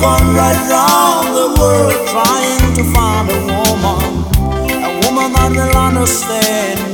gone right round the world trying to find a woman, a woman that will understand.